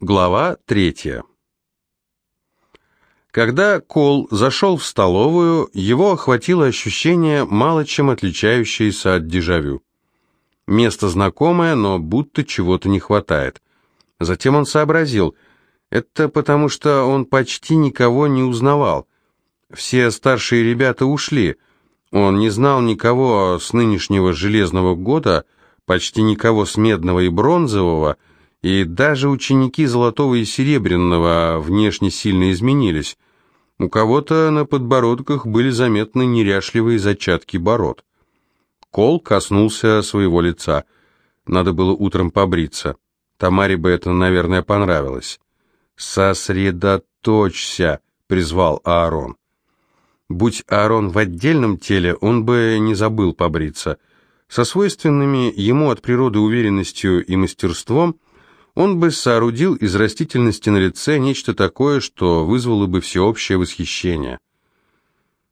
Глава третья. Когда Кол зашел в столовую, его охватило ощущение, мало чем отличающееся от дежавю. Место знакомое, но будто чего-то не хватает. Затем он сообразил, это потому что он почти никого не узнавал. Все старшие ребята ушли. Он не знал никого с нынешнего железного года, почти никого с медного и бронзового, и даже ученики золотого и серебряного внешне сильно изменились. У кого-то на подбородках были заметны неряшливые зачатки бород. Кол коснулся своего лица. Надо было утром побриться. Тамаре бы это, наверное, понравилось. «Сосредоточься», — призвал Аарон. Будь Аарон в отдельном теле, он бы не забыл побриться. Со свойственными ему от природы уверенностью и мастерством он бы соорудил из растительности на лице нечто такое, что вызвало бы всеобщее восхищение.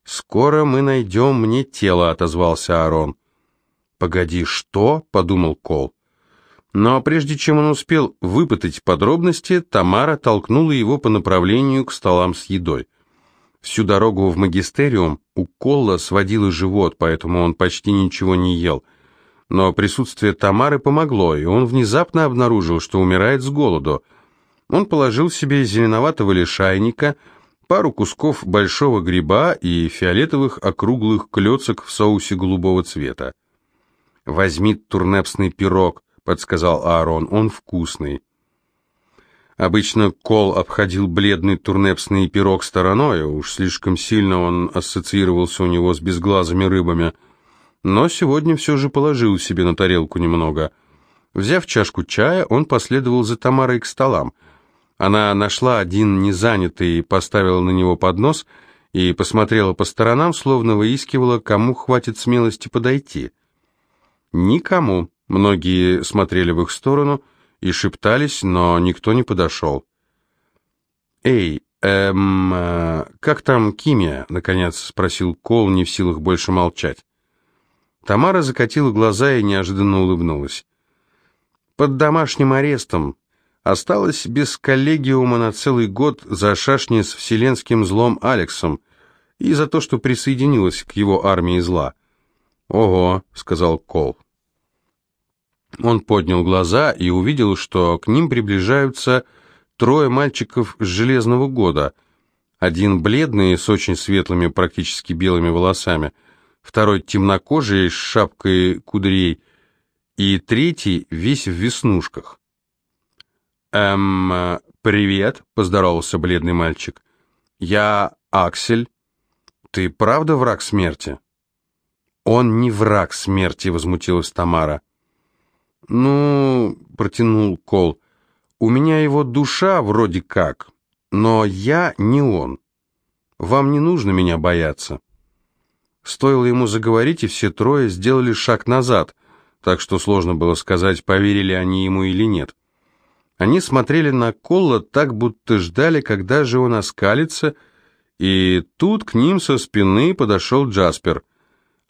«Скоро мы найдем мне тело», — отозвался Аарон. «Погоди, что?» — подумал Кол. Но прежде чем он успел выпытать подробности, Тамара толкнула его по направлению к столам с едой. Всю дорогу в магистериум у Колла сводило живот, поэтому он почти ничего не ел — но присутствие Тамары помогло, и он внезапно обнаружил, что умирает с голоду. Он положил себе зеленоватого лишайника, пару кусков большого гриба и фиолетовых округлых клеток в соусе голубого цвета. «Возьми турнепсный пирог», — подсказал Аарон, — «он вкусный». Обычно Кол обходил бледный турнепсный пирог стороной, уж слишком сильно он ассоциировался у него с безглазыми рыбами — но сегодня все же положил себе на тарелку немного. Взяв чашку чая, он последовал за Тамарой к столам. Она нашла один незанятый, поставила на него поднос и посмотрела по сторонам, словно выискивала, кому хватит смелости подойти. Никому. Многие смотрели в их сторону и шептались, но никто не подошел. «Эй, эм, э, как там Кимия?» — наконец спросил Кол, не в силах больше молчать. Тамара закатила глаза и неожиданно улыбнулась. «Под домашним арестом. Осталась без коллегиума на целый год за шашни с вселенским злом Алексом и за то, что присоединилась к его армии зла». «Ого», — сказал Кол. Он поднял глаза и увидел, что к ним приближаются трое мальчиков с железного года. Один бледный, с очень светлыми, практически белыми волосами — второй темнокожий с шапкой кудрей, и третий весь в веснушках. «Эм, привет», — поздоровался бледный мальчик. «Я Аксель. Ты правда враг смерти?» «Он не враг смерти», — возмутилась Тамара. «Ну», — протянул Кол, — «у меня его душа вроде как, но я не он. Вам не нужно меня бояться». Стоило ему заговорить, и все трое сделали шаг назад, так что сложно было сказать, поверили они ему или нет. Они смотрели на Колла так, будто ждали, когда же он оскалится, и тут к ним со спины подошел Джаспер.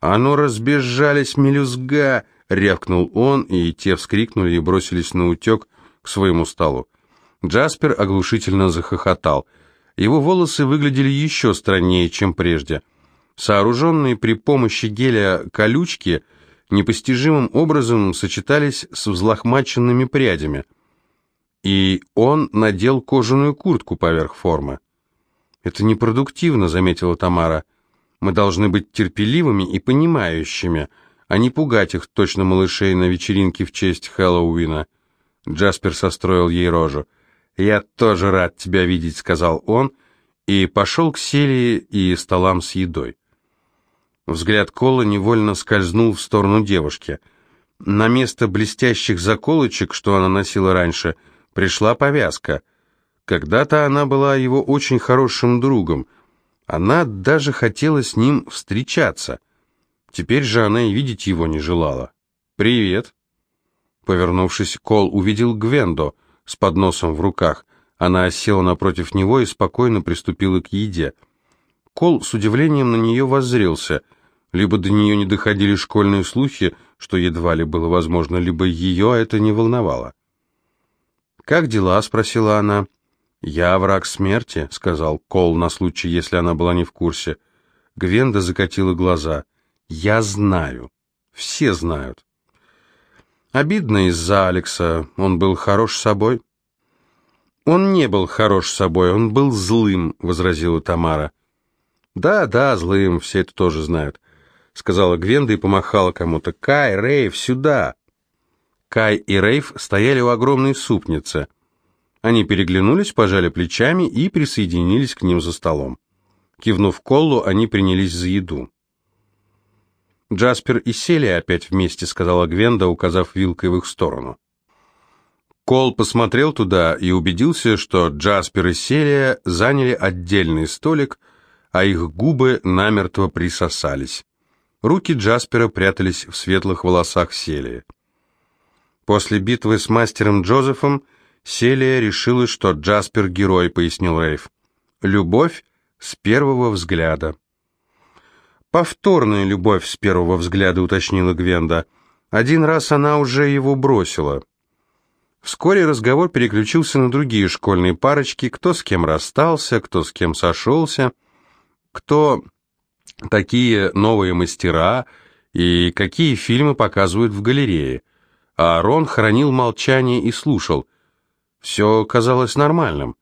«А ну, разбежались, мелюзга!» — рявкнул он, и те вскрикнули и бросились на утек к своему столу. Джаспер оглушительно захохотал. Его волосы выглядели еще страннее, чем прежде — сооруженные при помощи геля колючки, непостижимым образом сочетались с взлохмаченными прядями. И он надел кожаную куртку поверх формы. «Это непродуктивно», — заметила Тамара. «Мы должны быть терпеливыми и понимающими, а не пугать их, точно малышей, на вечеринке в честь Хэллоуина». Джаспер состроил ей рожу. «Я тоже рад тебя видеть», — сказал он, и пошел к Селии и столам с едой. Взгляд Кола невольно скользнул в сторону девушки. На место блестящих заколочек, что она носила раньше, пришла повязка. Когда-то она была его очень хорошим другом. Она даже хотела с ним встречаться. Теперь же она и видеть его не желала. «Привет!» Повернувшись, Кол увидел Гвендо с подносом в руках. Она села напротив него и спокойно приступила к еде. Кол с удивлением на нее воззрелся – либо до нее не доходили школьные слухи, что едва ли было возможно, либо ее это не волновало. «Как дела?» — спросила она. «Я враг смерти», — сказал Кол на случай, если она была не в курсе. Гвенда закатила глаза. «Я знаю. Все знают». Обидно из-за Алекса. Он был хорош собой. «Он не был хорош собой, он был злым», — возразила Тамара. «Да, да, злым, все это тоже знают», — сказала Гвенда и помахала кому-то. «Кай, Рейв, сюда!» Кай и Рейв стояли у огромной супницы. Они переглянулись, пожали плечами и присоединились к ним за столом. Кивнув Коллу, они принялись за еду. «Джаспер и Селия опять вместе», — сказала Гвенда, указав вилкой в их сторону. Кол посмотрел туда и убедился, что Джаспер и Селия заняли отдельный столик, а их губы намертво присосались. Руки Джаспера прятались в светлых волосах Селии. После битвы с мастером Джозефом Селия решила, что Джаспер герой, пояснил Рейв. Любовь с первого взгляда. Повторная любовь с первого взгляда, уточнила Гвенда. Один раз она уже его бросила. Вскоре разговор переключился на другие школьные парочки, кто с кем расстался, кто с кем сошелся, кто такие новые мастера и какие фильмы показывают в галерее а Рон хранил молчание и слушал. Все казалось нормальным.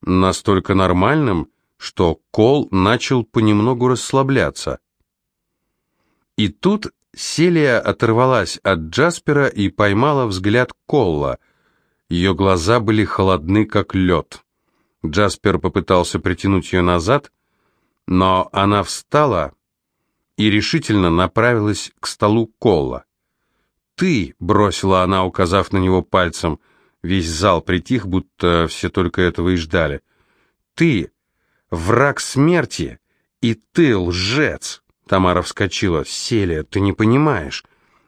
Настолько нормальным, что Кол начал понемногу расслабляться. И тут Селия оторвалась от Джаспера и поймала взгляд Колла. Ее глаза были холодны, как лед. Джаспер попытался притянуть ее назад, но она встала и решительно направилась к столу Колла ты!» — бросила она, указав на него пальцем. Весь зал притих, будто все только этого и ждали. «Ты! Враг смерти! И ты лжец!» Тамара вскочила. «Селия, ты не понимаешь?»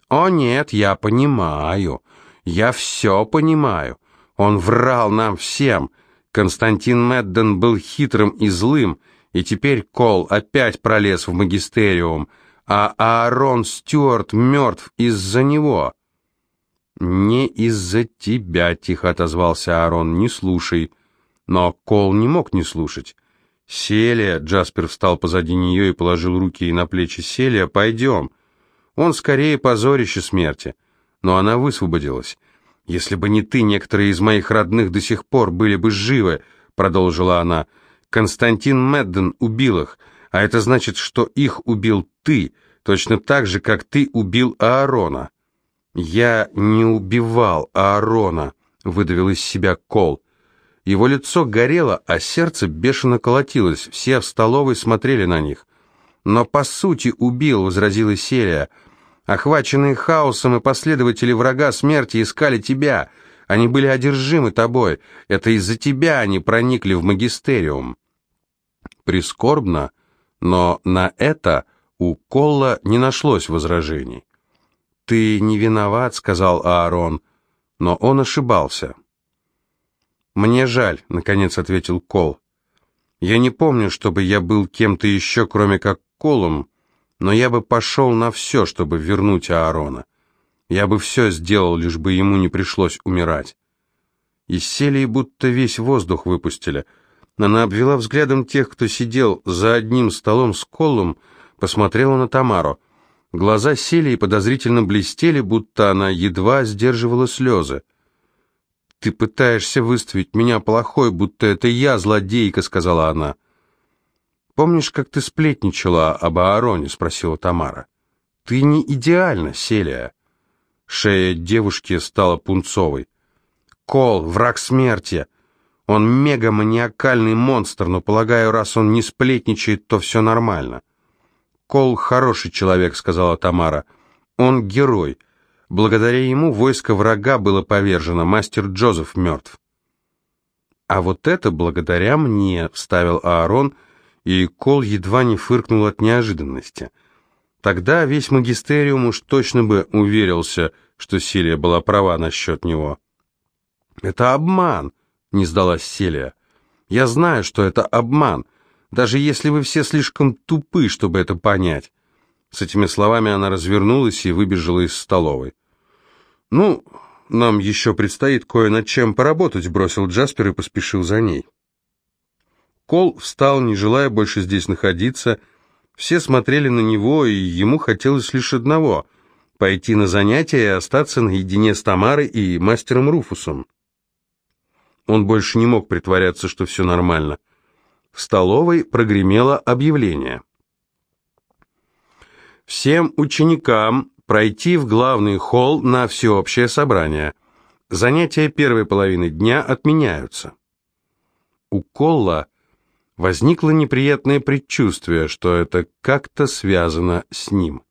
«О нет, я понимаю. Я все понимаю. Он врал нам всем. Константин Медден был хитрым и злым, и теперь Кол опять пролез в магистериум а Аарон Стюарт мертв из-за него». «Не из-за тебя», — тихо отозвался Аарон, — «не слушай». Но Кол не мог не слушать. «Селия», — Джаспер встал позади нее и положил руки ей на плечи, «Селия, пойдем». Он скорее позорище смерти. Но она высвободилась. «Если бы не ты, некоторые из моих родных до сих пор были бы живы», — продолжила она. «Константин Медден убил их, а это значит, что их убил ты, точно так же, как ты убил Аарона». «Я не убивал Аарона», — выдавил из себя Кол. Его лицо горело, а сердце бешено колотилось. Все в столовой смотрели на них. «Но по сути убил», — возразила Селия. «Охваченные хаосом и последователи врага смерти искали тебя. Они были одержимы тобой. Это из-за тебя они проникли в магистериум». Прискорбно, но на это у Колла не нашлось возражений. «Ты не виноват», — сказал Аарон, но он ошибался. «Мне жаль», — наконец ответил Кол. «Я не помню, чтобы я был кем-то еще, кроме как Колом, но я бы пошел на все, чтобы вернуть Аарона. Я бы все сделал, лишь бы ему не пришлось умирать». Из селии будто весь воздух выпустили — она обвела взглядом тех, кто сидел за одним столом с Коллом, посмотрела на Тамару. Глаза сели и подозрительно блестели, будто она едва сдерживала слезы. «Ты пытаешься выставить меня плохой, будто это я злодейка», — сказала она. «Помнишь, как ты сплетничала об Аароне?» — спросила Тамара. «Ты не идеальна, Селия». Шея девушки стала пунцовой. «Кол, враг смерти!» Он мега-маниакальный монстр, но, полагаю, раз он не сплетничает, то все нормально. «Кол хороший человек», — сказала Тамара. «Он герой. Благодаря ему войско врага было повержено, мастер Джозеф мертв». «А вот это благодаря мне», — вставил Аарон, и Кол едва не фыркнул от неожиданности. Тогда весь магистериум уж точно бы уверился, что Силия была права насчет него. «Это обман», не сдалась Селия. «Я знаю, что это обман, даже если вы все слишком тупы, чтобы это понять». С этими словами она развернулась и выбежала из столовой. «Ну, «Нам еще предстоит кое над чем поработать», — бросил Джаспер и поспешил за ней. Кол встал, не желая больше здесь находиться. Все смотрели на него, и ему хотелось лишь одного — пойти на занятия и остаться наедине с Тамарой и мастером Руфусом. Он больше не мог притворяться, что все нормально. В столовой прогремело объявление. Всем ученикам пройти в главный холл на всеобщее собрание. Занятия первой половины дня отменяются. У Колла возникло неприятное предчувствие, что это как-то связано с ним.